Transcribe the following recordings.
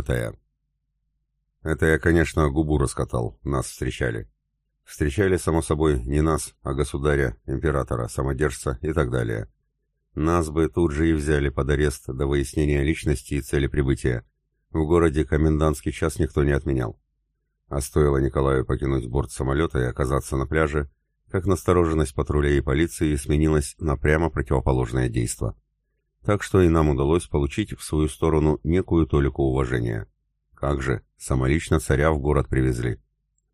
Пятое. Это я, конечно, губу раскатал, нас встречали. Встречали, само собой, не нас, а государя, императора, самодержца и так далее. Нас бы тут же и взяли под арест до выяснения личности и цели прибытия. В городе комендантский час никто не отменял. А стоило Николаю покинуть борт самолета и оказаться на пляже, как настороженность патрулей и полиции сменилась на прямо противоположное действо. Так что и нам удалось получить в свою сторону некую толику уважения. Как же, самолично царя в город привезли.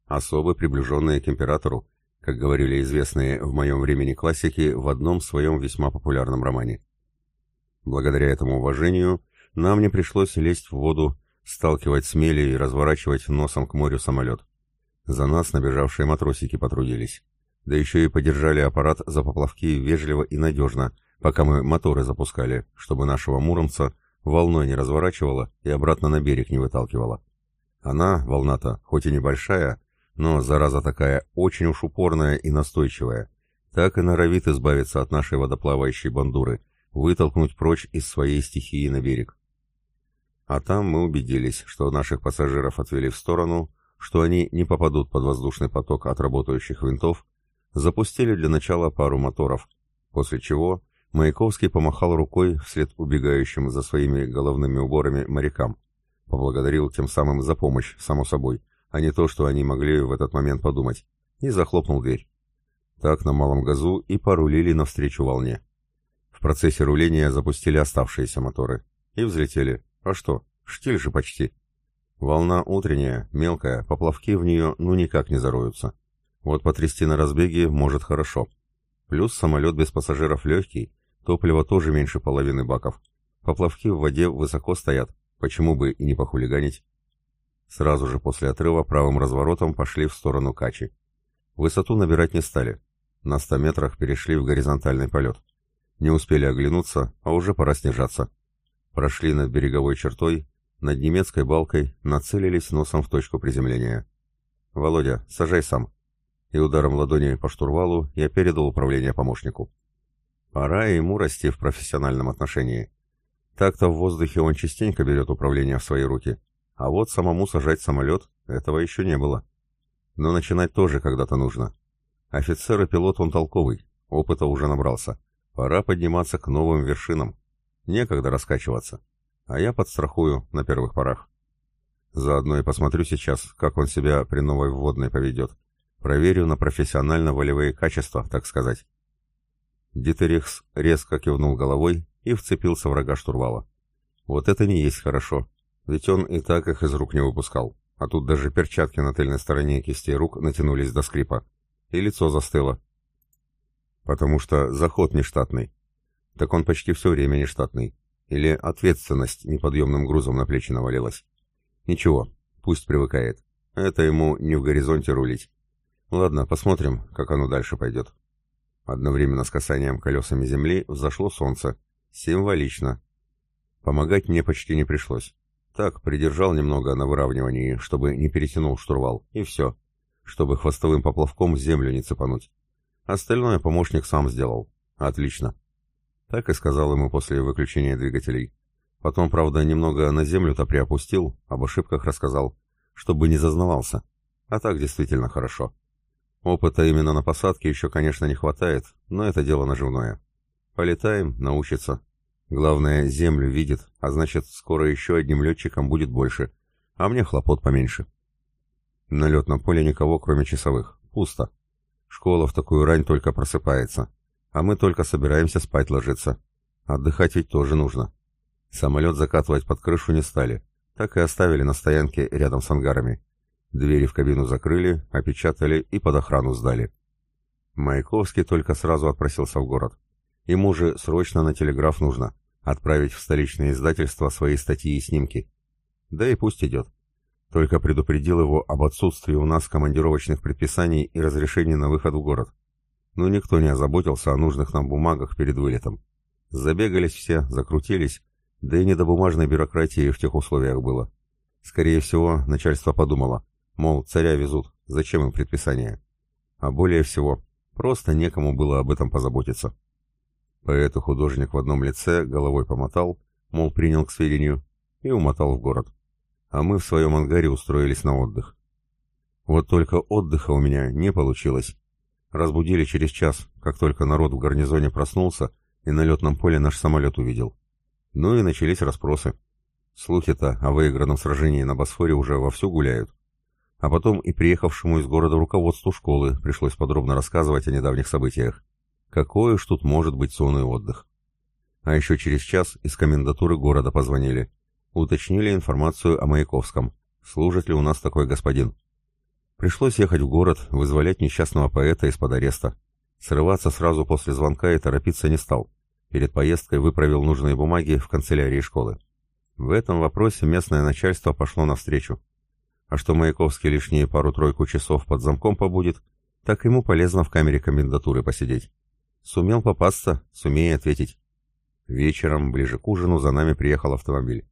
Особы, приближенные к императору, как говорили известные в моем времени классики в одном своем весьма популярном романе. Благодаря этому уважению нам не пришлось лезть в воду, сталкивать с мели и разворачивать носом к морю самолет. За нас набежавшие матросики потрудились. Да еще и подержали аппарат за поплавки вежливо и надежно, пока мы моторы запускали, чтобы нашего Муромца волной не разворачивала и обратно на берег не выталкивала. Она, волна-то, хоть и небольшая, но, зараза такая, очень уж упорная и настойчивая, так и норовит избавиться от нашей водоплавающей бандуры, вытолкнуть прочь из своей стихии на берег. А там мы убедились, что наших пассажиров отвели в сторону, что они не попадут под воздушный поток от работающих винтов, запустили для начала пару моторов, после чего Маяковский помахал рукой вслед убегающим за своими головными уборами морякам, поблагодарил тем самым за помощь, само собой, а не то, что они могли в этот момент подумать, и захлопнул дверь. Так на малом газу и порулили навстречу волне. В процессе руления запустили оставшиеся моторы и взлетели, а что, штиль же почти. Волна утренняя, мелкая, поплавки в нее ну никак не зароются. Вот потрясти на разбеге может хорошо. Плюс самолет без пассажиров легкий, топлива тоже меньше половины баков. Поплавки в воде высоко стоят, почему бы и не похулиганить. Сразу же после отрыва правым разворотом пошли в сторону Качи. Высоту набирать не стали. На 100 метрах перешли в горизонтальный полет. Не успели оглянуться, а уже пора снижаться прошли над береговой чертой, над немецкой балкой, нацелились носом в точку приземления. «Володя, сажай сам». И ударом ладони по штурвалу я передал управление помощнику. Пора ему расти в профессиональном отношении. Так-то в воздухе он частенько берет управление в свои руки, а вот самому сажать самолет этого еще не было. Но начинать тоже когда-то нужно. Офицер и пилот он толковый, опыта уже набрался. Пора подниматься к новым вершинам. Некогда раскачиваться. А я подстрахую на первых порах. Заодно и посмотрю сейчас, как он себя при новой вводной поведет. Проверю на профессионально-волевые качества, так сказать. Дитерихс резко кивнул головой и вцепился врага штурвала. Вот это не есть хорошо, ведь он и так их из рук не выпускал, а тут даже перчатки на тыльной стороне кистей рук натянулись до скрипа, и лицо застыло. Потому что заход нештатный, так он почти все время нештатный. Или ответственность неподъемным грузом на плечи навалилась. Ничего, пусть привыкает. Это ему не в горизонте рулить. Ладно, посмотрим, как оно дальше пойдет. Одновременно с касанием колесами земли взошло солнце. Символично. Помогать мне почти не пришлось. Так, придержал немного на выравнивании, чтобы не перетянул штурвал, и все. Чтобы хвостовым поплавком землю не цепануть. Остальное помощник сам сделал. Отлично. Так и сказал ему после выключения двигателей. Потом, правда, немного на землю-то приопустил, об ошибках рассказал, чтобы не зазнавался. А так действительно хорошо. Опыта именно на посадке еще, конечно, не хватает, но это дело наживное. Полетаем, научится. Главное, землю видит, а значит, скоро еще одним летчиком будет больше, а мне хлопот поменьше. На летном поле никого, кроме часовых. Пусто. Школа в такую рань только просыпается. А мы только собираемся спать ложиться. Отдыхать ведь тоже нужно. Самолет закатывать под крышу не стали. Так и оставили на стоянке рядом с ангарами. Двери в кабину закрыли, опечатали и под охрану сдали. Маяковский только сразу отпросился в город. Ему же срочно на телеграф нужно. Отправить в столичное издательство свои статьи и снимки. Да и пусть идет. Только предупредил его об отсутствии у нас командировочных предписаний и разрешений на выход в город но никто не озаботился о нужных нам бумагах перед вылетом. Забегались все, закрутились, да и не до бумажной бюрократии в тех условиях было. Скорее всего, начальство подумало, мол, царя везут, зачем им предписание? А более всего, просто некому было об этом позаботиться. Поэту художник в одном лице головой помотал, мол, принял к сведению, и умотал в город. а мы в своем ангаре устроились на отдых. Вот только отдыха у меня не получилось. Разбудили через час, как только народ в гарнизоне проснулся и на летном поле наш самолет увидел. Ну и начались расспросы. Слухи-то о выигранном сражении на Босфоре уже вовсю гуляют. А потом и приехавшему из города руководству школы пришлось подробно рассказывать о недавних событиях. Какой уж тут может быть сонный отдых. А еще через час из комендатуры города позвонили. Уточнили информацию о Маяковском. Служит ли у нас такой господин? Пришлось ехать в город, вызволять несчастного поэта из-под ареста. Срываться сразу после звонка и торопиться не стал. Перед поездкой выправил нужные бумаги в канцелярии школы. В этом вопросе местное начальство пошло навстречу. А что Маяковский лишние пару-тройку часов под замком побудет, так ему полезно в камере комендатуры посидеть. Сумел попасться, сумей ответить. Вечером, ближе к ужину, за нами приехал автомобиль.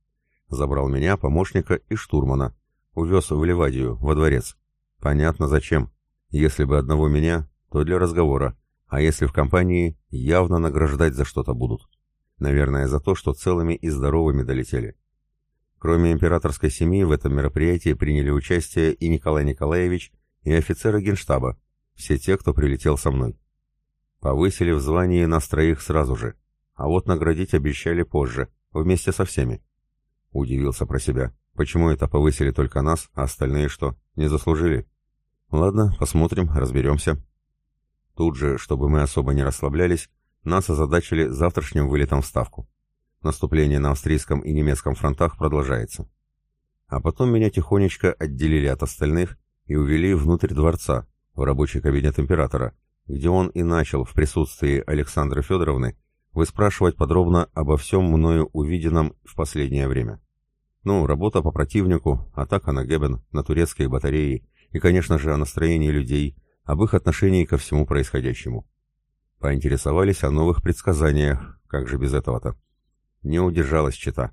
Забрал меня, помощника и штурмана. Увез в Ливадию, во дворец. Понятно зачем. Если бы одного меня, то для разговора. А если в компании, явно награждать за что-то будут. Наверное, за то, что целыми и здоровыми долетели. Кроме императорской семьи, в этом мероприятии приняли участие и Николай Николаевич, и офицеры генштаба, все те, кто прилетел со мной. Повысили в звании нас троих сразу же, а вот наградить обещали позже, вместе со всеми. Удивился про себя. Почему это повысили только нас, а остальные что, не заслужили? Ладно, посмотрим, разберемся. Тут же, чтобы мы особо не расслаблялись, нас озадачили завтрашним вылетом в Ставку. Наступление на австрийском и немецком фронтах продолжается. А потом меня тихонечко отделили от остальных и увели внутрь дворца, в рабочий кабинет императора, где он и начал в присутствии Александры Федоровны выспрашивать подробно обо всем мною увиденном в последнее время. Ну, работа по противнику, атака на Гебен, на турецкие батареи и, конечно же, о настроении людей, об их отношении ко всему происходящему. Поинтересовались о новых предсказаниях, как же без этого-то. Не удержалась чита.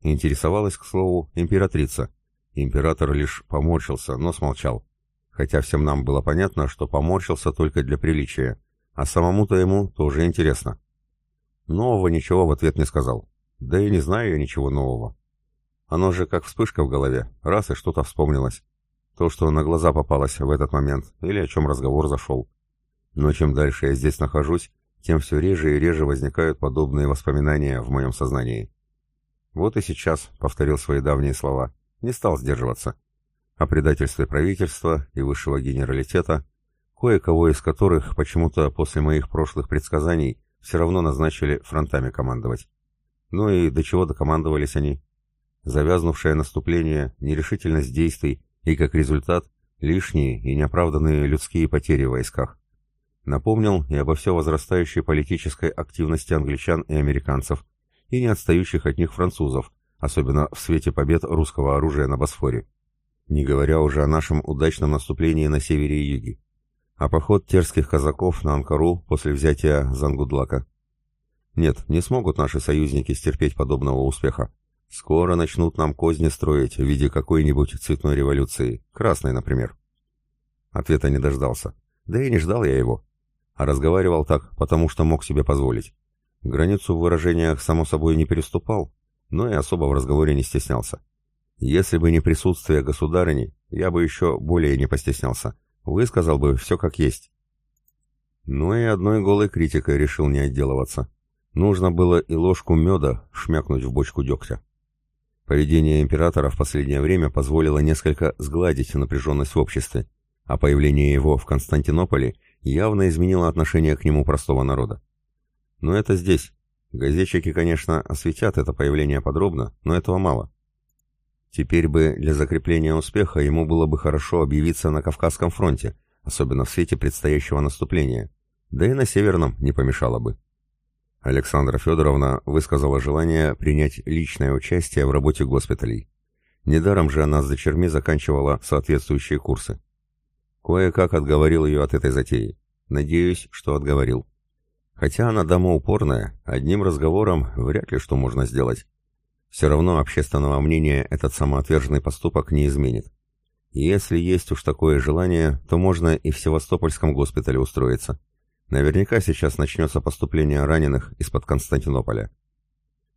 Интересовалась, к слову, императрица. Император лишь поморщился, но смолчал. Хотя всем нам было понятно, что поморщился только для приличия, а самому-то ему тоже интересно. Нового ничего в ответ не сказал. Да и не знаю я ничего нового. Оно же как вспышка в голове, раз и что-то вспомнилось. То, что на глаза попалось в этот момент, или о чем разговор зашел. Но чем дальше я здесь нахожусь, тем все реже и реже возникают подобные воспоминания в моем сознании. Вот и сейчас повторил свои давние слова, не стал сдерживаться. О предательстве правительства и высшего генералитета, кое-кого из которых почему-то после моих прошлых предсказаний все равно назначили фронтами командовать. Ну и до чего докомандовались они? Завязнувшее наступление, нерешительность действий и, как результат, лишние и неоправданные людские потери в войсках. Напомнил и обо все возрастающей политической активности англичан и американцев, и не отстающих от них французов, особенно в свете побед русского оружия на Босфоре. Не говоря уже о нашем удачном наступлении на севере и юге а поход терских казаков на Анкару после взятия Зангудлака. Нет, не смогут наши союзники стерпеть подобного успеха. Скоро начнут нам козни строить в виде какой-нибудь цветной революции, красной, например. Ответа не дождался. Да и не ждал я его. А разговаривал так, потому что мог себе позволить. Границу в выражениях, само собой, не переступал, но и особо в разговоре не стеснялся. Если бы не присутствие государыни, я бы еще более не постеснялся. Высказал бы все как есть. Но и одной голой критикой решил не отделываться. Нужно было и ложку меда шмякнуть в бочку дегтя. Поведение императора в последнее время позволило несколько сгладить напряженность в обществе, а появление его в Константинополе явно изменило отношение к нему простого народа. Но это здесь. Газетчики, конечно, осветят это появление подробно, но этого мало. Теперь бы для закрепления успеха ему было бы хорошо объявиться на Кавказском фронте, особенно в свете предстоящего наступления. Да и на Северном не помешало бы. Александра Федоровна высказала желание принять личное участие в работе госпиталей. Недаром же она с дочерьми заканчивала соответствующие курсы. Кое-как отговорил ее от этой затеи. Надеюсь, что отговорил. Хотя она дама упорная, одним разговором вряд ли что можно сделать. Все равно общественного мнения этот самоотверженный поступок не изменит. Если есть уж такое желание, то можно и в Севастопольском госпитале устроиться. Наверняка сейчас начнется поступление раненых из-под Константинополя.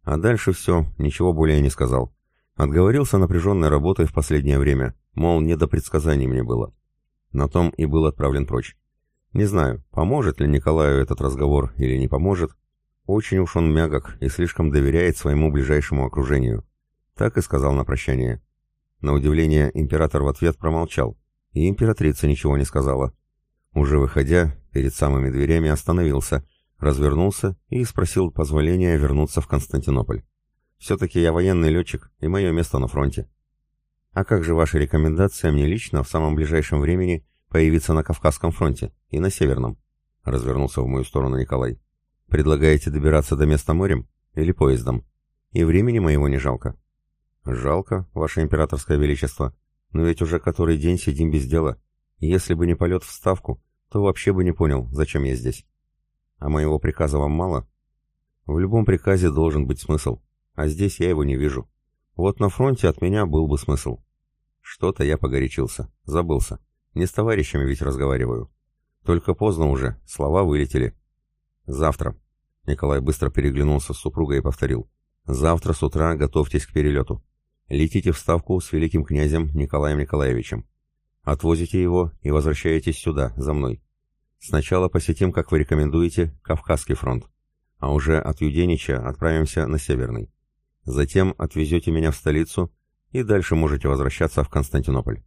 А дальше все, ничего более не сказал. Отговорился напряженной работой в последнее время, мол, не до предсказаний мне было. На том и был отправлен прочь. Не знаю, поможет ли Николаю этот разговор или не поможет. Очень уж он мягок и слишком доверяет своему ближайшему окружению. Так и сказал на прощание. На удивление император в ответ промолчал, и императрица ничего не сказала. Уже выходя, перед самыми дверями остановился, развернулся и спросил позволения вернуться в Константинополь. «Все-таки я военный летчик, и мое место на фронте». «А как же ваша рекомендация мне лично в самом ближайшем времени появиться на Кавказском фронте и на Северном?» Развернулся в мою сторону Николай. «Предлагаете добираться до места морем или поездом? И времени моего не жалко». «Жалко, ваше императорское величество, но ведь уже который день сидим без дела. Если бы не полет в Ставку, то вообще бы не понял, зачем я здесь. А моего приказа вам мало? В любом приказе должен быть смысл, а здесь я его не вижу. Вот на фронте от меня был бы смысл. Что-то я погорячился, забылся. Не с товарищами ведь разговариваю. Только поздно уже, слова вылетели. Завтра. Николай быстро переглянулся с супругой и повторил. Завтра с утра готовьтесь к перелету. Летите в Ставку с великим князем Николаем Николаевичем. Отвозите его и возвращаетесь сюда, за мной. Сначала посетим, как вы рекомендуете, Кавказский фронт, а уже от Юденича отправимся на Северный. Затем отвезете меня в столицу и дальше можете возвращаться в Константинополь.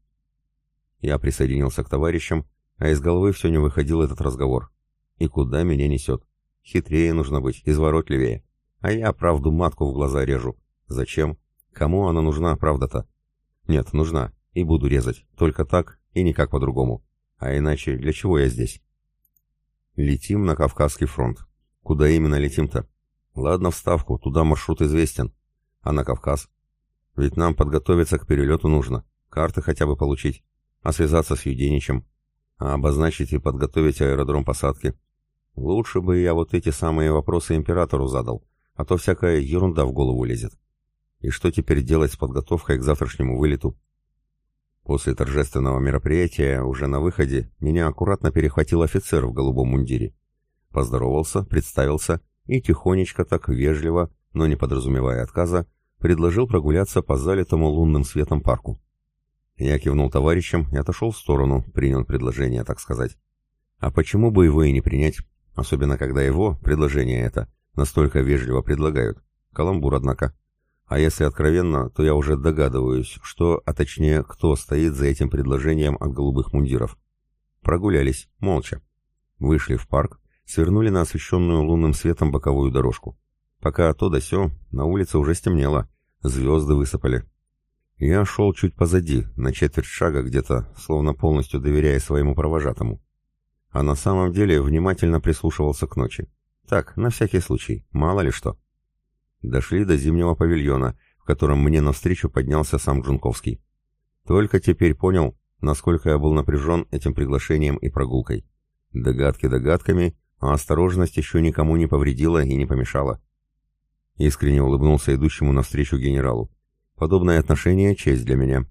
Я присоединился к товарищам, а из головы все не выходил этот разговор. И куда меня несет? Хитрее нужно быть, изворотливее. А я правду матку в глаза режу. Зачем? Кому она нужна, правда-то? Нет, нужна, и буду резать. Только так и никак по-другому. А иначе для чего я здесь? Летим на Кавказский фронт. Куда именно летим-то? Ладно, в Ставку, туда маршрут известен. А на Кавказ? Ведь нам подготовиться к перелету нужно. Карты хотя бы получить. А связаться с Юденичем. А обозначить и подготовить аэродром посадки. Лучше бы я вот эти самые вопросы императору задал, а то всякая ерунда в голову лезет. И что теперь делать с подготовкой к завтрашнему вылету? После торжественного мероприятия, уже на выходе, меня аккуратно перехватил офицер в голубом мундире. Поздоровался, представился и тихонечко так вежливо, но не подразумевая отказа, предложил прогуляться по залитому лунным светом парку. Я кивнул товарищам и отошел в сторону, принял предложение, так сказать. А почему бы его и не принять, особенно когда его, предложение это, настолько вежливо предлагают? Каламбур, однако. А если откровенно, то я уже догадываюсь, что, а точнее, кто стоит за этим предложением от голубых мундиров. Прогулялись, молча. Вышли в парк, свернули на освещенную лунным светом боковую дорожку. Пока то да сё, на улице уже стемнело, звезды высыпали. Я шел чуть позади, на четверть шага где-то, словно полностью доверяя своему провожатому. А на самом деле внимательно прислушивался к ночи. Так, на всякий случай, мало ли что. Дошли до зимнего павильона, в котором мне навстречу поднялся сам Джунковский. Только теперь понял, насколько я был напряжен этим приглашением и прогулкой. Догадки догадками, а осторожность еще никому не повредила и не помешала. Искренне улыбнулся идущему навстречу генералу. Подобное отношение — честь для меня.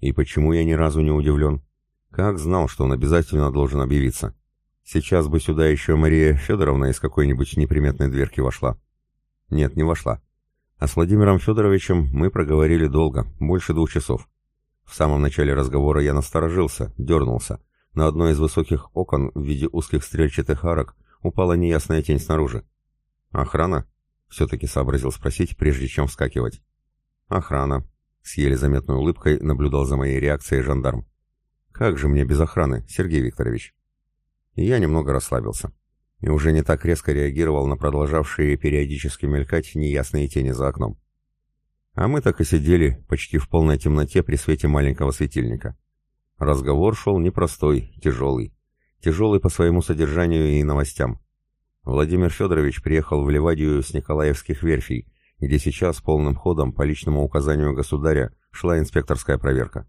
И почему я ни разу не удивлен? Как знал, что он обязательно должен объявиться? Сейчас бы сюда еще Мария Федоровна из какой-нибудь неприметной дверки вошла. Нет, не вошла. А с Владимиром Федоровичем мы проговорили долго, больше двух часов. В самом начале разговора я насторожился, дернулся. На одно из высоких окон в виде узких стрельчатых арок упала неясная тень снаружи. «Охрана?» — все-таки сообразил спросить, прежде чем вскакивать. «Охрана», — с еле заметной улыбкой наблюдал за моей реакцией жандарм. «Как же мне без охраны, Сергей Викторович?» И я немного расслабился и уже не так резко реагировал на продолжавшие периодически мелькать неясные тени за окном. А мы так и сидели, почти в полной темноте при свете маленького светильника. Разговор шел непростой, тяжелый. Тяжелый по своему содержанию и новостям. Владимир Федорович приехал в Ливадию с Николаевских верфей, где сейчас полным ходом по личному указанию государя шла инспекторская проверка.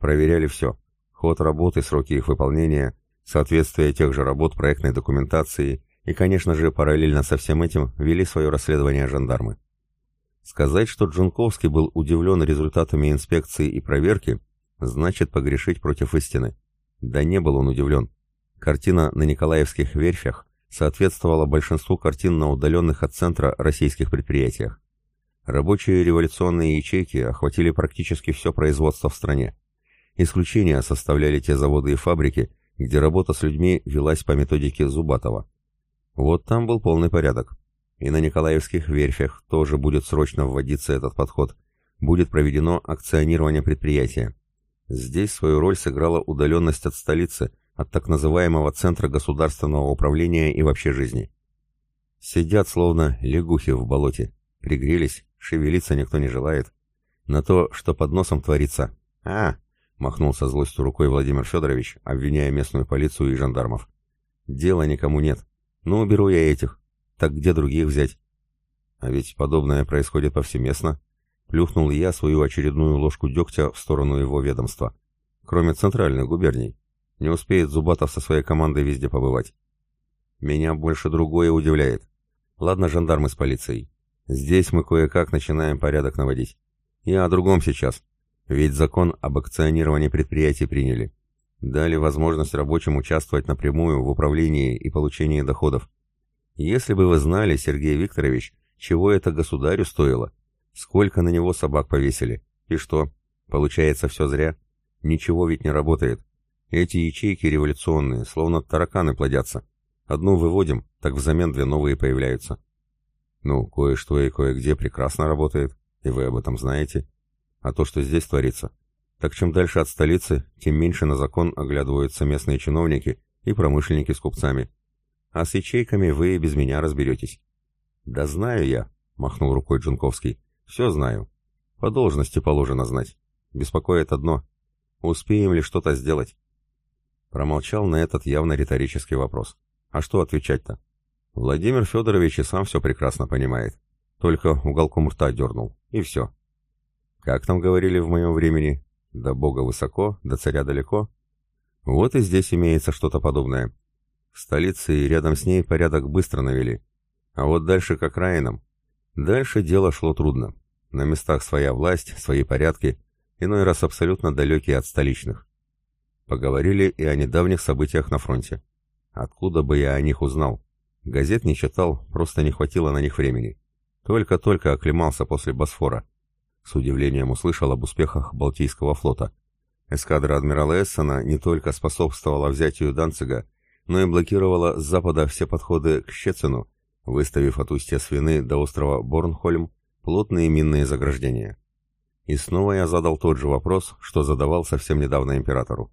Проверяли все. Ход работы, сроки их выполнения, соответствие тех же работ проектной документации и, конечно же, параллельно со всем этим вели свое расследование жандармы. Сказать, что Джунковский был удивлен результатами инспекции и проверки, значит погрешить против истины. Да не был он удивлен. Картина на Николаевских верфях соответствовала большинству картин на удаленных от центра российских предприятиях. Рабочие революционные ячейки охватили практически все производство в стране. Исключения составляли те заводы и фабрики, где работа с людьми велась по методике Зубатова. Вот там был полный порядок. И на Николаевских верфях тоже будет срочно вводиться этот подход. Будет проведено акционирование предприятия. Здесь свою роль сыграла удаленность от столицы, от так называемого центра государственного управления и вообще жизни. Сидят словно лягухи в болоте, пригрелись, Шевелиться никто не желает. На то, что под носом творится. А, махнул со злостью рукой Владимир Федорович, обвиняя местную полицию и жандармов. Дела никому нет. Ну, уберу я этих. Так где других взять? А ведь подобное происходит повсеместно. Плюхнул я свою очередную ложку дегтя в сторону его ведомства. Кроме центральных губерний. Не успеет Зубатов со своей командой везде побывать. Меня больше другое удивляет. Ладно, жандармы с полицией. Здесь мы кое-как начинаем порядок наводить. Я о другом сейчас. Ведь закон об акционировании предприятий приняли. Дали возможность рабочим участвовать напрямую в управлении и получении доходов. Если бы вы знали, Сергей Викторович, чего это государю стоило, сколько на него собак повесили, и что, получается все зря? Ничего ведь не работает. Эти ячейки революционные, словно тараканы плодятся. Одну выводим, так взамен две новые появляются. Ну, кое-что и кое-где прекрасно работает, и вы об этом знаете. А то, что здесь творится, так чем дальше от столицы, тем меньше на закон оглядываются местные чиновники и промышленники с купцами. А с ячейками вы и без меня разберетесь. Да знаю я, махнул рукой Джунковский. Все знаю. По должности положено знать. Беспокоит одно. Успеем ли что-то сделать? Промолчал на этот явно риторический вопрос. А что отвечать-то? Владимир Федорович и сам все прекрасно понимает. Только уголком рта дернул, и все. Как там говорили в моем времени, до Бога высоко, до царя далеко. Вот и здесь имеется что-то подобное. В столице и рядом с ней порядок быстро навели. А вот дальше к окраинам. Дальше дело шло трудно. На местах своя власть, свои порядки, иной раз абсолютно далекие от столичных. Поговорили и о недавних событиях на фронте. Откуда бы я о них узнал? Газет не читал, просто не хватило на них времени. Только-только оклемался после Босфора. С удивлением услышал об успехах Балтийского флота. Эскадра адмирала Эссена не только способствовала взятию Данцига, но и блокировала с запада все подходы к Щецину, выставив от устья Свины до острова Борнхольм плотные минные заграждения. И снова я задал тот же вопрос, что задавал совсем недавно императору.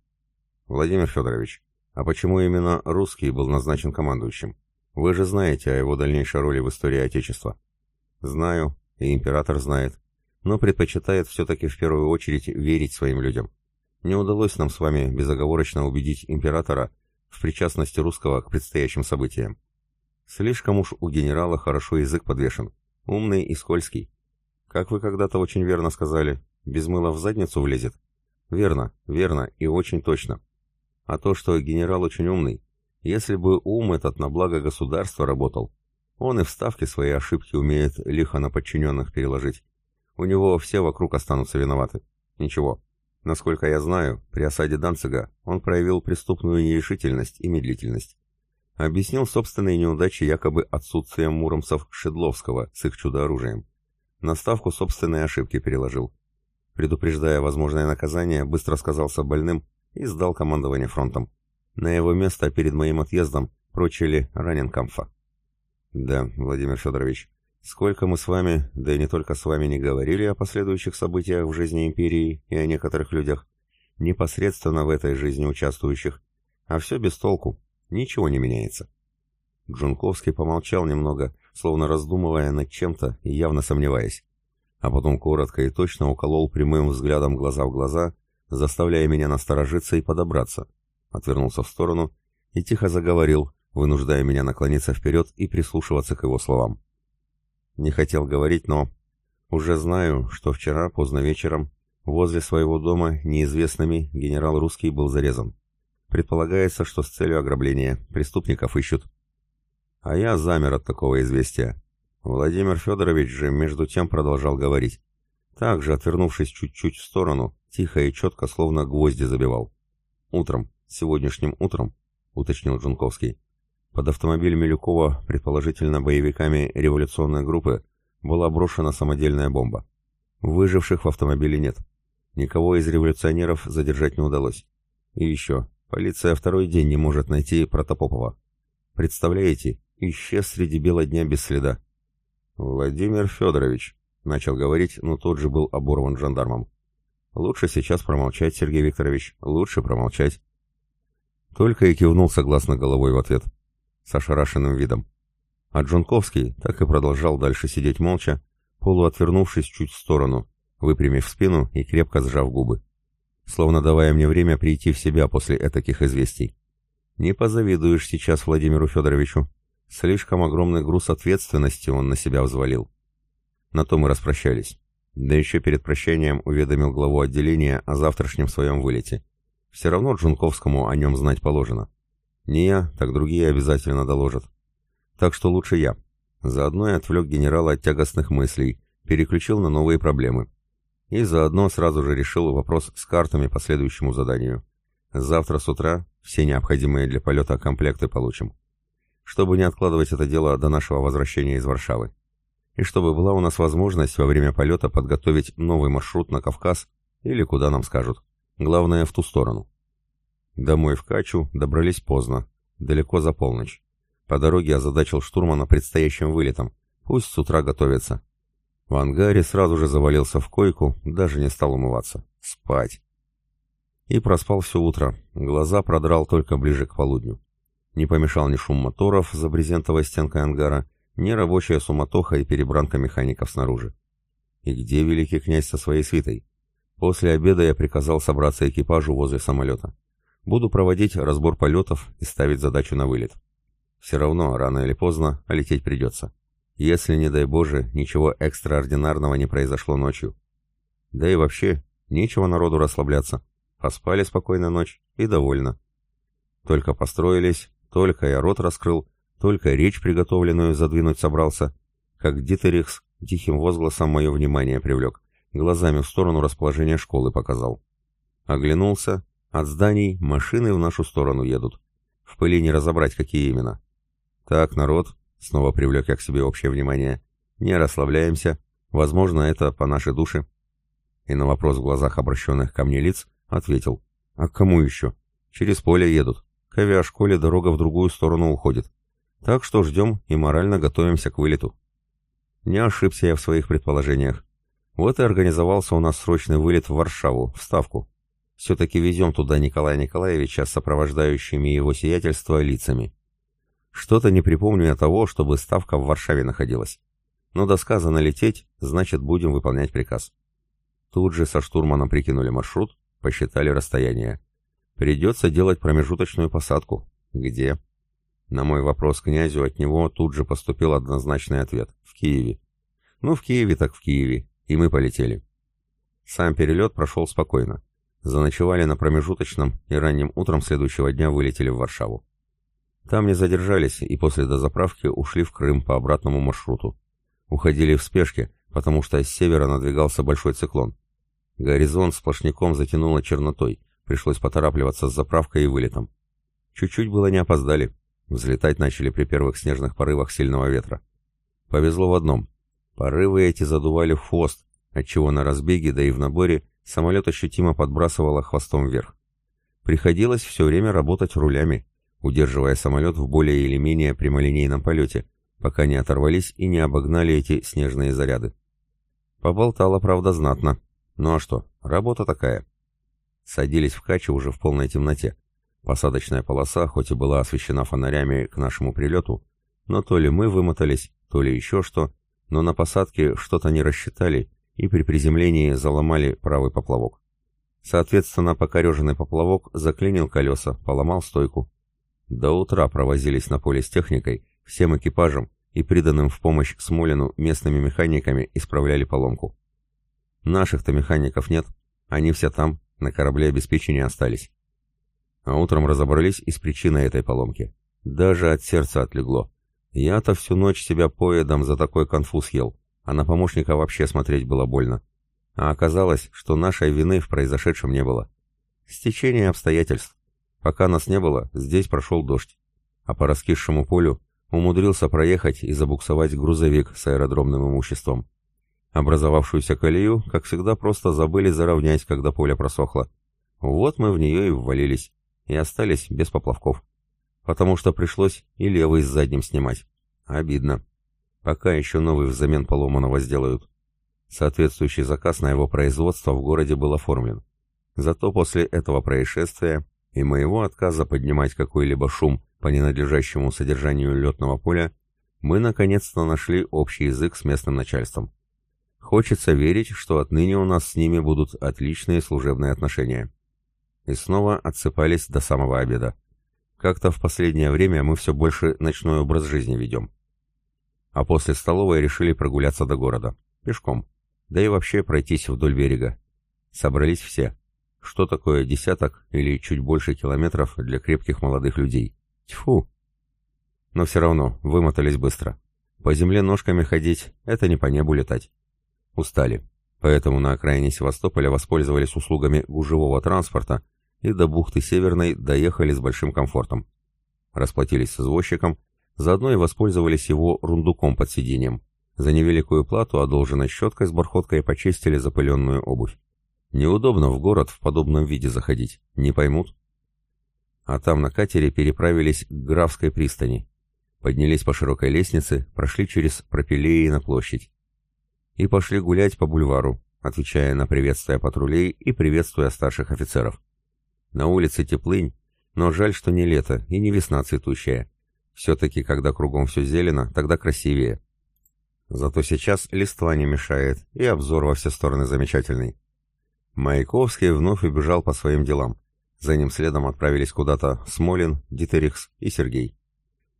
«Владимир Федорович, а почему именно русский был назначен командующим?» Вы же знаете о его дальнейшей роли в истории Отечества. Знаю, и император знает, но предпочитает все-таки в первую очередь верить своим людям. Не удалось нам с вами безоговорочно убедить императора в причастности русского к предстоящим событиям. Слишком уж у генерала хорошо язык подвешен, умный и скользкий. Как вы когда-то очень верно сказали, без мыла в задницу влезет. Верно, верно и очень точно. А то, что генерал очень умный, если бы ум этот на благо государства работал, он и в ставке свои ошибки умеет лихо на подчиненных переложить. У него все вокруг останутся виноваты. Ничего. Насколько я знаю, при осаде Данцига он проявил преступную нерешительность и медлительность. Объяснил собственные неудачи якобы отсутствием муромцев Шедловского с их чудо-оружием. На ставку собственные ошибки переложил. Предупреждая возможное наказание, быстро сказался больным и сдал командование фронтом. На его место перед моим отъездом прочили Раненкамфа. Да, Владимир Федорович, сколько мы с вами, да и не только с вами, не говорили о последующих событиях в жизни империи и о некоторых людях, непосредственно в этой жизни участвующих, а все без толку, ничего не меняется. Джунковский помолчал немного, словно раздумывая над чем-то и явно сомневаясь, а потом коротко и точно уколол прямым взглядом глаза в глаза, заставляя меня насторожиться и подобраться, отвернулся в сторону и тихо заговорил, вынуждая меня наклониться вперед и прислушиваться к его словам. Не хотел говорить, но... Уже знаю, что вчера, поздно вечером, возле своего дома неизвестными генерал Русский был зарезан. Предполагается, что с целью ограбления преступников ищут. А я замер от такого известия. Владимир Федорович же между тем продолжал говорить. Также, отвернувшись чуть-чуть в сторону, тихо и четко, словно гвозди забивал. Утром, сегодняшним утром, уточнил Джунковский, под автомобиль Милюкова, предположительно боевиками революционной группы, была брошена самодельная бомба. Выживших в автомобиле нет. Никого из революционеров задержать не удалось. И еще, полиция второй день не может найти Протопопова. Представляете, исчез среди бела дня без следа. «Владимир Федорович», — начал говорить, но тот же был оборван жандармом. «Лучше сейчас промолчать, Сергей Викторович, лучше промолчать». Только и кивнул согласно головой в ответ, с ошарашенным видом. А Джунковский так и продолжал дальше сидеть молча, полуотвернувшись чуть в сторону, выпрямив спину и крепко сжав губы, словно давая мне время прийти в себя после этаких известий. Не позавидуешь сейчас Владимиру Федоровичу. Слишком огромный груз ответственности он на себя взвалил. На то мы распрощались. Да еще перед прощанием уведомил главу отделения о завтрашнем своем вылете. Все равно Джунковскому о нем знать положено. Не я, так другие обязательно доложат. Так что лучше я. Заодно и отвлек генерала от тягостных мыслей, переключил на новые проблемы. И заодно сразу же решил вопрос с картами по следующему заданию. Завтра с утра все необходимые для полета комплекты получим. Чтобы не откладывать это дело до нашего возвращения из Варшавы. И чтобы была у нас возможность во время полета подготовить новый маршрут на Кавказ или куда нам скажут. Главное, в ту сторону. Домой в Качу добрались поздно, далеко за полночь. По дороге озадачил штурмана предстоящим вылетом. Пусть с утра готовится. В ангаре сразу же завалился в койку, даже не стал умываться. Спать. И проспал все утро. Глаза продрал только ближе к полудню. Не помешал ни шум моторов за брезентовой стенкой ангара, ни рабочая суматоха и перебранка механиков снаружи. И где великий князь со своей свитой? После обеда я приказал собраться экипажу возле самолета. Буду проводить разбор полетов и ставить задачу на вылет. Все равно, рано или поздно, лететь придется. Если, не дай Боже, ничего экстраординарного не произошло ночью. Да и вообще, нечего народу расслабляться. Поспали спокойно ночь и довольно. Только построились, только я рот раскрыл, только речь приготовленную задвинуть собрался, как Дитерихс тихим возгласом мое внимание привлек, глазами в сторону расположения школы показал. Оглянулся, от зданий машины в нашу сторону едут. В пыли не разобрать, какие именно. Так, народ, снова привлек я к себе общее внимание, не расслабляемся, возможно, это по нашей душе. И на вопрос в глазах обращенных ко мне лиц Ответил. А к кому еще? Через поле едут. К авиашколе дорога в другую сторону уходит. Так что ждем и морально готовимся к вылету. Не ошибся я в своих предположениях. Вот и организовался у нас срочный вылет в Варшаву, в Ставку. Все-таки везем туда Николая Николаевича с сопровождающими его сиятельство лицами. Что-то не припомню я того, чтобы Ставка в Варшаве находилась. Но до сказано лететь, значит будем выполнять приказ. Тут же со штурманом прикинули маршрут, Посчитали расстояние. Придется делать промежуточную посадку. Где? На мой вопрос князю от него тут же поступил однозначный ответ. В Киеве. Ну, в Киеве так в Киеве. И мы полетели. Сам перелет прошел спокойно. Заночевали на промежуточном и ранним утром следующего дня вылетели в Варшаву. Там не задержались и после дозаправки ушли в Крым по обратному маршруту. Уходили в спешке, потому что с севера надвигался большой циклон. Горизонт сплошняком затянуло чернотой, пришлось поторапливаться с заправкой и вылетом. Чуть-чуть было не опоздали. Взлетать начали при первых снежных порывах сильного ветра. Повезло в одном. Порывы эти задували хвост, отчего на разбеге, да и в наборе, самолет ощутимо подбрасывало хвостом вверх. Приходилось все время работать рулями, удерживая самолет в более или менее прямолинейном полете, пока не оторвались и не обогнали эти снежные заряды. Поболтало, правда, знатно. Ну а что, работа такая. Садились в каче уже в полной темноте. Посадочная полоса, хоть и была освещена фонарями к нашему прилету, но то ли мы вымотались, то ли еще что, но на посадке что-то не рассчитали и при приземлении заломали правый поплавок. Соответственно, покореженный поплавок заклинил колеса, поломал стойку. До утра провозились на поле с техникой, всем экипажем и приданным в помощь Смолину местными механиками исправляли поломку. Наших-то механиков нет, они все там, на корабле обеспечения остались. А утром разобрались и с причиной этой поломки. Даже от сердца отлегло. Я-то всю ночь себя поедом за такой конфуз ел, а на помощника вообще смотреть было больно. А оказалось, что нашей вины в произошедшем не было. Стечение обстоятельств. Пока нас не было, здесь прошел дождь. А по раскисшему полю умудрился проехать и забуксовать грузовик с аэродромным имуществом. Образовавшуюся колею, как всегда, просто забыли заровнять, когда поле просохло. Вот мы в нее и ввалились, и остались без поплавков. Потому что пришлось и левый с задним снимать. Обидно. Пока еще новый взамен поломанного сделают. Соответствующий заказ на его производство в городе был оформлен. Зато после этого происшествия и моего отказа поднимать какой-либо шум по ненадлежащему содержанию летного поля, мы наконец-то нашли общий язык с местным начальством. Хочется верить, что отныне у нас с ними будут отличные служебные отношения. И снова отсыпались до самого обеда. Как-то в последнее время мы все больше ночной образ жизни ведем. А после столовой решили прогуляться до города. Пешком. Да и вообще пройтись вдоль берега. Собрались все. Что такое десяток или чуть больше километров для крепких молодых людей? Тьфу! Но все равно вымотались быстро. По земле ножками ходить — это не по небу летать. Устали. Поэтому на окраине Севастополя воспользовались услугами гужевого транспорта и до бухты Северной доехали с большим комфортом. Расплатились с извозчиком, заодно и воспользовались его рундуком под сиденьем. За невеликую плату, одолженной щеткой с бархоткой, почистили запыленную обувь. Неудобно в город в подобном виде заходить, не поймут. А там на катере переправились к Графской пристани. Поднялись по широкой лестнице, прошли через пропилеи на площадь и пошли гулять по бульвару, отвечая на приветствия патрулей и приветствуя старших офицеров. На улице теплынь, но жаль, что не лето и не весна цветущая. Все-таки, когда кругом все зелено, тогда красивее. Зато сейчас листва не мешает, и обзор во все стороны замечательный. Маяковский вновь убежал по своим делам. За ним следом отправились куда-то Смолин, Дитерикс и Сергей.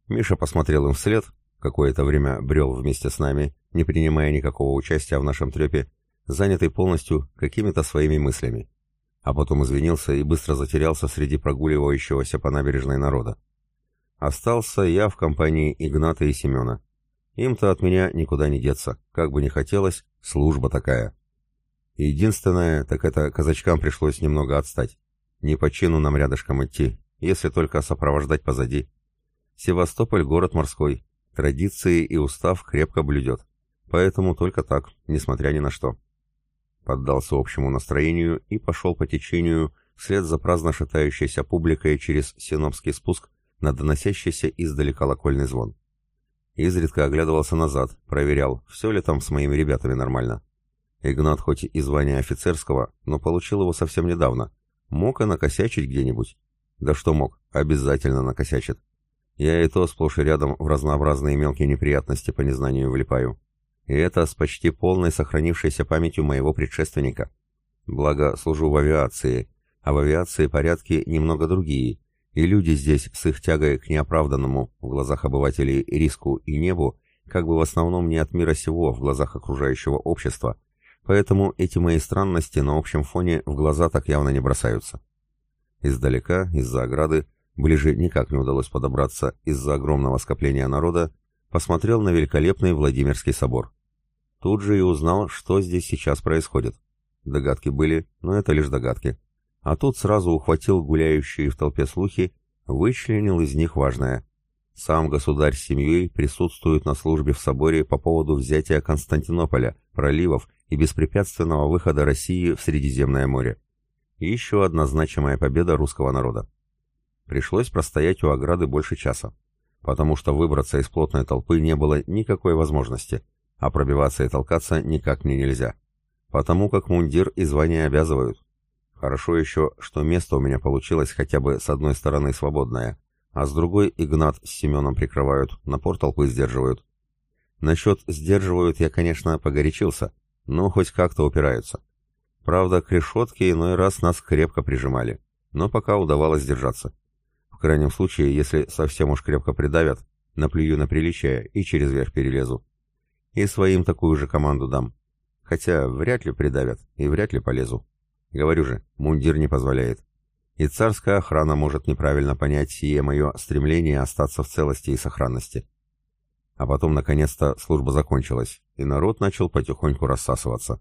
Миша посмотрел им вслед, какое-то время брел вместе с нами, не принимая никакого участия в нашем трепе, занятый полностью какими-то своими мыслями. А потом извинился и быстро затерялся среди прогуливающегося по набережной народа. Остался я в компании Игната и Семена. Им-то от меня никуда не деться, как бы ни хотелось, служба такая. Единственное, так это казачкам пришлось немного отстать. Не по чину нам рядышком идти, если только сопровождать позади. Севастополь — город морской, традиции и устав крепко блюдет. Поэтому только так, несмотря ни на что. Поддался общему настроению и пошел по течению вслед за праздно шатающейся публикой через Синопский спуск на доносящийся издали колокольный звон. Изредка оглядывался назад, проверял, все ли там с моими ребятами нормально. Игнат хоть и звание офицерского, но получил его совсем недавно. Мог и накосячить где-нибудь. Да что мог, обязательно накосячит. Я и то сплошь и рядом в разнообразные мелкие неприятности по незнанию влипаю. И это с почти полной сохранившейся памятью моего предшественника. Благо, служу в авиации, а в авиации порядки немного другие, и люди здесь с их тягой к неоправданному в глазах обывателей риску и небу, как бы в основном не от мира сего в глазах окружающего общества, поэтому эти мои странности на общем фоне в глаза так явно не бросаются. Издалека, из-за ограды, ближе никак не удалось подобраться из-за огромного скопления народа, посмотрел на великолепный Владимирский собор. Тут же и узнал, что здесь сейчас происходит. Догадки были, но это лишь догадки. А тут сразу ухватил гуляющие в толпе слухи, вычленил из них важное. Сам государь с семьей присутствует на службе в соборе по поводу взятия Константинополя, проливов и беспрепятственного выхода России в Средиземное море. Еще одна значимая победа русского народа. Пришлось простоять у ограды больше часа, потому что выбраться из плотной толпы не было никакой возможности – а пробиваться и толкаться никак мне нельзя, потому как мундир и звание обязывают. Хорошо еще, что место у меня получилось хотя бы с одной стороны свободное, а с другой Игнат с Семеном прикрывают, напор толпы сдерживают. Насчет «сдерживают» я, конечно, погорячился, но хоть как-то упираются. Правда, к решетке иной раз нас крепко прижимали, но пока удавалось держаться. Крайнем случае, если совсем уж крепко придавят, наплюю на приличие и через верх перелезу. И своим такую же команду дам. Хотя вряд ли придавят и вряд ли полезу. Говорю же, мундир не позволяет. И царская охрана может неправильно понять сие мое стремление остаться в целости и сохранности. А потом, наконец-то, служба закончилась, и народ начал потихоньку рассасываться.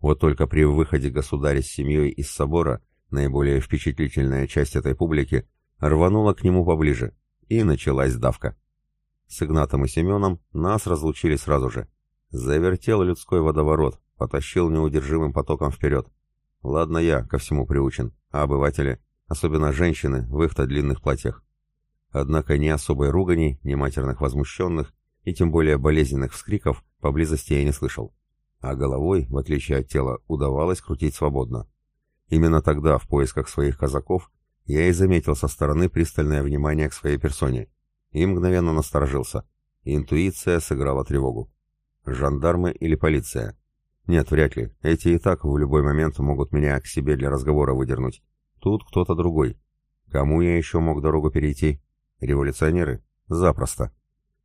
Вот только при выходе государя с семьей из собора наиболее впечатлительная часть этой публики рванула к нему поближе, и началась давка. С Игнатом и Семеном нас разлучили сразу же. Завертел людской водоворот, потащил неудержимым потоком вперед. Ладно я, ко всему приучен, а обыватели, особенно женщины в их-то длинных платьях. Однако ни особой ругани, ни матерных возмущенных, и тем более болезненных вскриков поблизости я не слышал. А головой, в отличие от тела, удавалось крутить свободно. Именно тогда, в поисках своих казаков, я и заметил со стороны пристальное внимание к своей персоне. И мгновенно насторожился. Интуиция сыграла тревогу. Жандармы или полиция? Нет, вряд ли. Эти и так в любой момент могут меня к себе для разговора выдернуть. Тут кто-то другой. Кому я еще мог дорогу перейти? Революционеры? Запросто.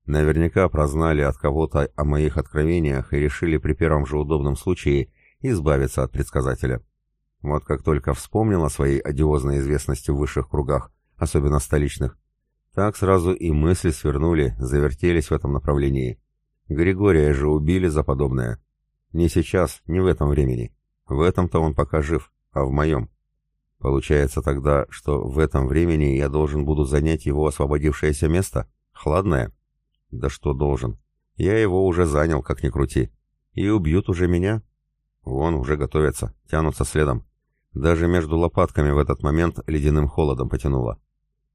Наверняка прознали от кого-то о моих откровениях и решили при первом же удобном случае избавиться от предсказателя. Вот как только вспомнил о своей одиозной известности в высших кругах, особенно столичных, так сразу и мысли свернули, завертелись в этом направлении. Григория же убили за подобное. Не сейчас, не в этом времени. В этом-то он пока жив, а в моем. Получается тогда, что в этом времени я должен буду занять его освободившееся место? Хладное? Да что должен? Я его уже занял, как ни крути. И убьют уже меня? Вон, уже готовятся, тянутся следом. Даже между лопатками в этот момент ледяным холодом потянуло.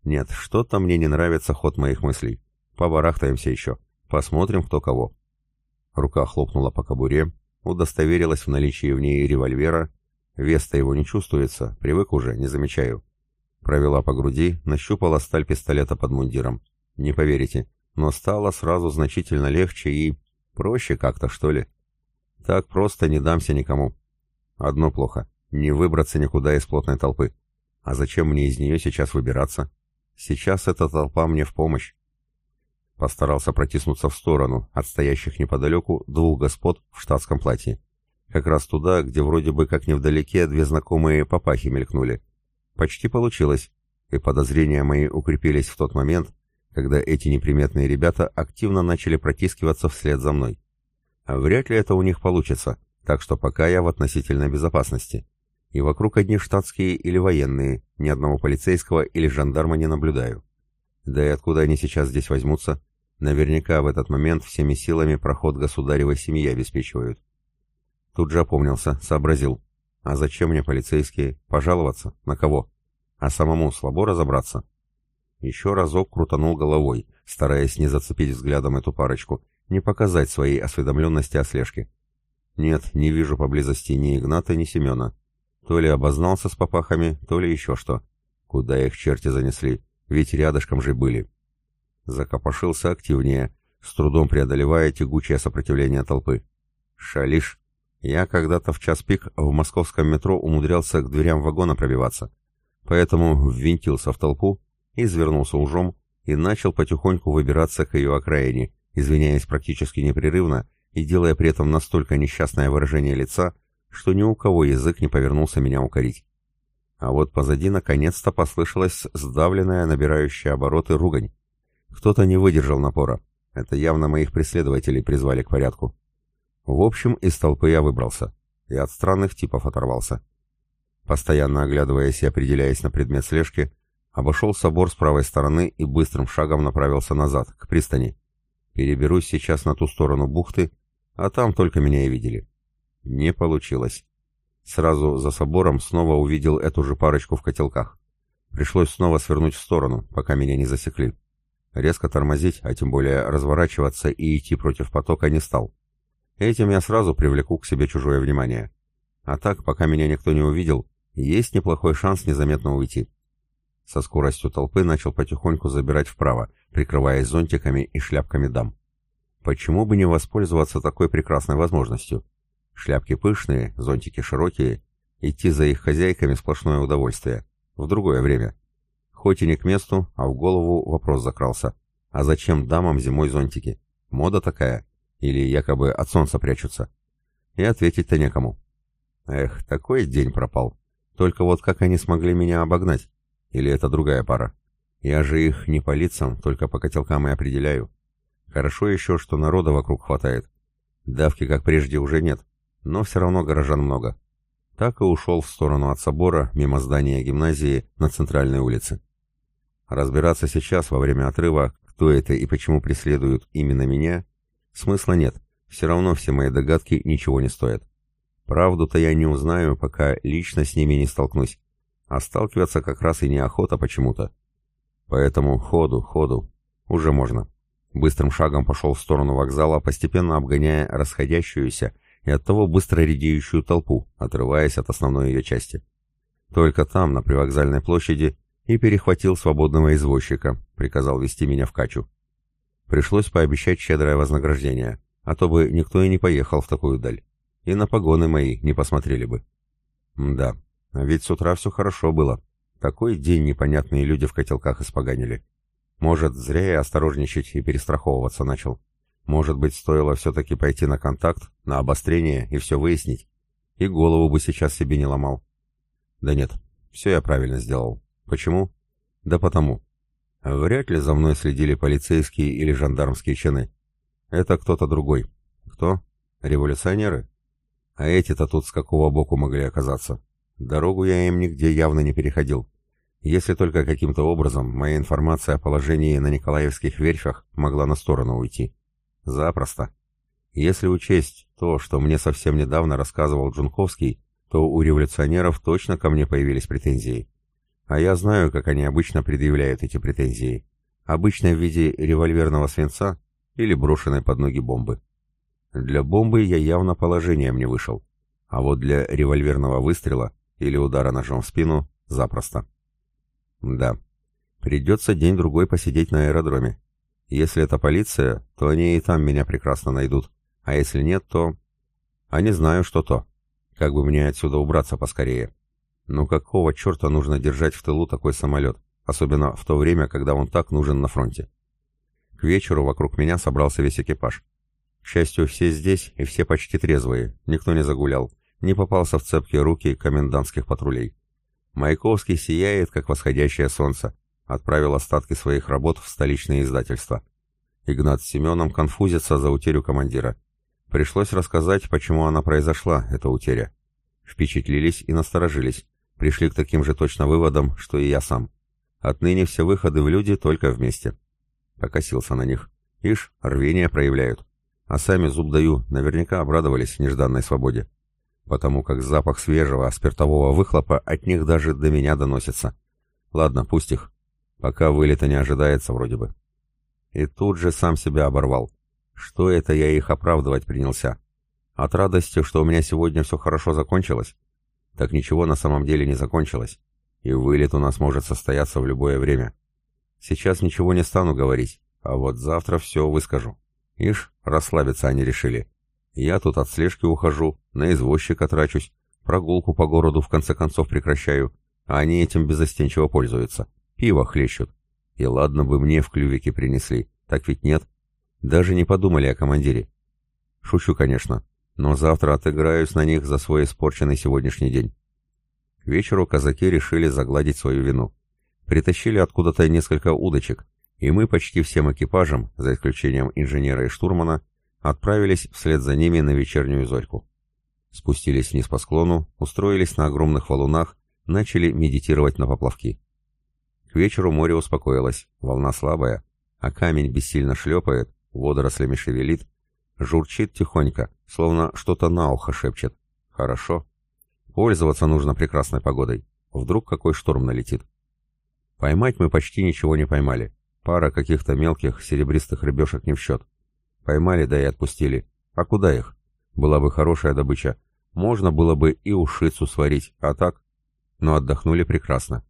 Нет, что-то мне не нравится ход моих мыслей. Побарахтаемся еще. Посмотрим, кто кого. Рука хлопнула по кобуре, удостоверилась в наличии в ней револьвера. Веста его не чувствуется, привык уже, не замечаю. Провела по груди, нащупала сталь пистолета под мундиром. Не поверите, но стало сразу значительно легче и... проще как-то, что ли. Так просто не дамся никому. Одно плохо. Не выбраться никуда из плотной толпы. А зачем мне из нее сейчас выбираться? Сейчас эта толпа мне в помощь. Постарался протиснуться в сторону от стоящих неподалеку двух господ в штатском платье. Как раз туда, где вроде бы как невдалеке две знакомые папахи мелькнули. Почти получилось, и подозрения мои укрепились в тот момент, когда эти неприметные ребята активно начали протискиваться вслед за мной. А вряд ли это у них получится, так что пока я в относительной безопасности. И вокруг одни штатские или военные, ни одного полицейского или жандарма не наблюдаю. Да и откуда они сейчас здесь возьмутся? Наверняка в этот момент всеми силами проход государевой семьи обеспечивают. Тут же опомнился, сообразил. А зачем мне полицейские? Пожаловаться? На кого? А самому слабо разобраться? Еще разок крутанул головой, стараясь не зацепить взглядом эту парочку, не показать своей осведомленности о слежке. Нет, не вижу поблизости ни Игната, ни Семена. То ли обознался с попахами, то ли еще что. Куда их черти занесли? ведь рядышком же были. Закопошился активнее, с трудом преодолевая тягучее сопротивление толпы. Шалиш. Я когда-то в час пик в московском метро умудрялся к дверям вагона пробиваться. Поэтому ввинтился в толпу, извернулся ужом и начал потихоньку выбираться к ее окраине, извиняясь практически непрерывно и делая при этом настолько несчастное выражение лица, что ни у кого язык не повернулся меня укорить. А вот позади наконец-то послышалась сдавленная, набирающая обороты ругань. Кто-то не выдержал напора. Это явно моих преследователей призвали к порядку. В общем, из толпы я выбрался. И от странных типов оторвался. Постоянно оглядываясь и определяясь на предмет слежки, обошел собор с правой стороны и быстрым шагом направился назад, к пристани. Переберусь сейчас на ту сторону бухты, а там только меня и видели. Не получилось. Сразу за собором снова увидел эту же парочку в котелках. Пришлось снова свернуть в сторону, пока меня не засекли. Резко тормозить, а тем более разворачиваться и идти против потока не стал. Этим я сразу привлеку к себе чужое внимание. А так, пока меня никто не увидел, есть неплохой шанс незаметно уйти. Со скоростью толпы начал потихоньку забирать вправо, прикрываясь зонтиками и шляпками дам. Почему бы не воспользоваться такой прекрасной возможностью? Шляпки пышные, зонтики широкие. Идти за их хозяйками сплошное удовольствие. В другое время. Хоть и не к месту, а в голову вопрос закрался. А зачем дамам зимой зонтики? Мода такая? Или якобы от солнца прячутся? И ответить-то некому. Эх, такой день пропал. Только вот как они смогли меня обогнать? Или это другая пара? Я же их не по лицам, только по котелкам и определяю. Хорошо еще, что народа вокруг хватает. Давки, как прежде, уже нет но все равно горожан много. Так и ушел в сторону от собора, мимо здания гимназии, на центральной улице. Разбираться сейчас, во время отрыва, кто это и почему преследуют именно меня, смысла нет, все равно все мои догадки ничего не стоят. Правду-то я не узнаю, пока лично с ними не столкнусь, а сталкиваться как раз и неохота почему-то. Поэтому ходу, ходу, уже можно. Быстрым шагом пошел в сторону вокзала, постепенно обгоняя расходящуюся и оттого быстро редеющую толпу, отрываясь от основной ее части. Только там, на привокзальной площади, и перехватил свободного извозчика, приказал вести меня в Качу. Пришлось пообещать щедрое вознаграждение, а то бы никто и не поехал в такую даль. И на погоны мои не посмотрели бы. Да, ведь с утра все хорошо было. Такой день непонятные люди в котелках испоганили. Может, зря я осторожничать и перестраховываться начал. Может быть, стоило все-таки пойти на контакт, на обострение и все выяснить. И голову бы сейчас себе не ломал. Да нет, все я правильно сделал. Почему? Да потому. Вряд ли за мной следили полицейские или жандармские чины. Это кто-то другой. Кто? Революционеры? А эти-то тут с какого боку могли оказаться? Дорогу я им нигде явно не переходил. Если только каким-то образом моя информация о положении на Николаевских верфях могла на сторону уйти. Запросто. Если учесть то, что мне совсем недавно рассказывал Джунковский, то у революционеров точно ко мне появились претензии. А я знаю, как они обычно предъявляют эти претензии. Обычно в виде револьверного свинца или брошенной под ноги бомбы. Для бомбы я явно положением не вышел. А вот для револьверного выстрела или удара ножом в спину запросто. Да, придется день-другой посидеть на аэродроме. Если это полиция, то они и там меня прекрасно найдут. А если нет, то... А не знаю, что то. Как бы мне отсюда убраться поскорее. Ну какого черта нужно держать в тылу такой самолет, особенно в то время, когда он так нужен на фронте? К вечеру вокруг меня собрался весь экипаж. К счастью, все здесь и все почти трезвые, никто не загулял, не попался в цепкие руки комендантских патрулей. Маяковский сияет, как восходящее солнце, отправил остатки своих работ в столичное издательство. Игнат с Семеном конфузится за утерю командира. Пришлось рассказать, почему она произошла, эта утеря. Впечатлились и насторожились пришли к таким же точно выводам, что и я сам. Отныне все выходы в люди только вместе. Покосился на них. Ишь, рвение проявляют. А сами, зуб даю, наверняка обрадовались нежданной свободе. Потому как запах свежего спиртового выхлопа от них даже до меня доносится. Ладно, пусть их. Пока вылета не ожидается вроде бы. И тут же сам себя оборвал. Что это я их оправдывать принялся? От радости, что у меня сегодня все хорошо закончилось? так ничего на самом деле не закончилось, и вылет у нас может состояться в любое время. Сейчас ничего не стану говорить, а вот завтра все выскажу. Ишь, расслабиться они решили. Я тут от слежки ухожу, на извозчика трачусь, прогулку по городу в конце концов прекращаю, а они этим безостенчиво пользуются. Пиво хлещут. И ладно бы мне в клювике принесли, так ведь нет. Даже не подумали о командире. Шучу, конечно, но завтра отыграюсь на них за свой испорченный сегодняшний день. К вечеру казаки решили загладить свою вину. Притащили откуда-то несколько удочек, и мы почти всем экипажем, за исключением инженера и штурмана, отправились вслед за ними на вечернюю зорьку. Спустились вниз по склону, устроились на огромных валунах, начали медитировать на поплавки. К вечеру море успокоилось, волна слабая, а камень бессильно шлепает, водорослями шевелит, Журчит тихонько, словно что-то на ухо шепчет. Хорошо. Пользоваться нужно прекрасной погодой. Вдруг какой шторм налетит. Поймать мы почти ничего не поймали. Пара каких-то мелких серебристых рыбешек не в счет. Поймали, да и отпустили. А куда их? Была бы хорошая добыча. Можно было бы и ушицу сварить, а так? Но отдохнули прекрасно.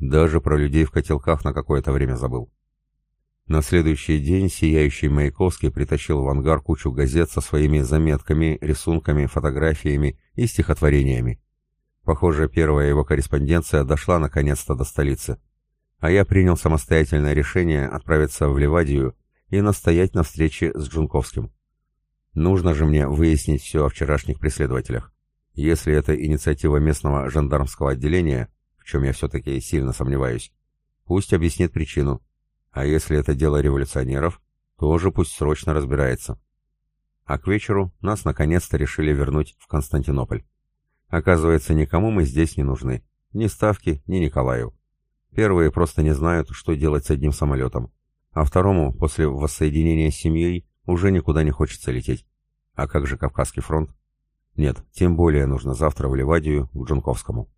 Даже про людей в котелках на какое-то время забыл. На следующий день сияющий Маяковский притащил в ангар кучу газет со своими заметками, рисунками, фотографиями и стихотворениями. Похоже, первая его корреспонденция дошла наконец-то до столицы. А я принял самостоятельное решение отправиться в Ливадию и настоять на встрече с Джунковским. Нужно же мне выяснить все о вчерашних преследователях. Если это инициатива местного жандармского отделения, в чем я все-таки сильно сомневаюсь, пусть объяснит причину, а если это дело революционеров, тоже пусть срочно разбирается. А к вечеру нас наконец-то решили вернуть в Константинополь. Оказывается, никому мы здесь не нужны. Ни Ставки, ни Николаю. Первые просто не знают, что делать с одним самолетом. а второму, после воссоединения с семьей, уже никуда не хочется лететь. А как же Кавказский фронт? Нет, тем более нужно завтра в Ливадию к Джунковскому.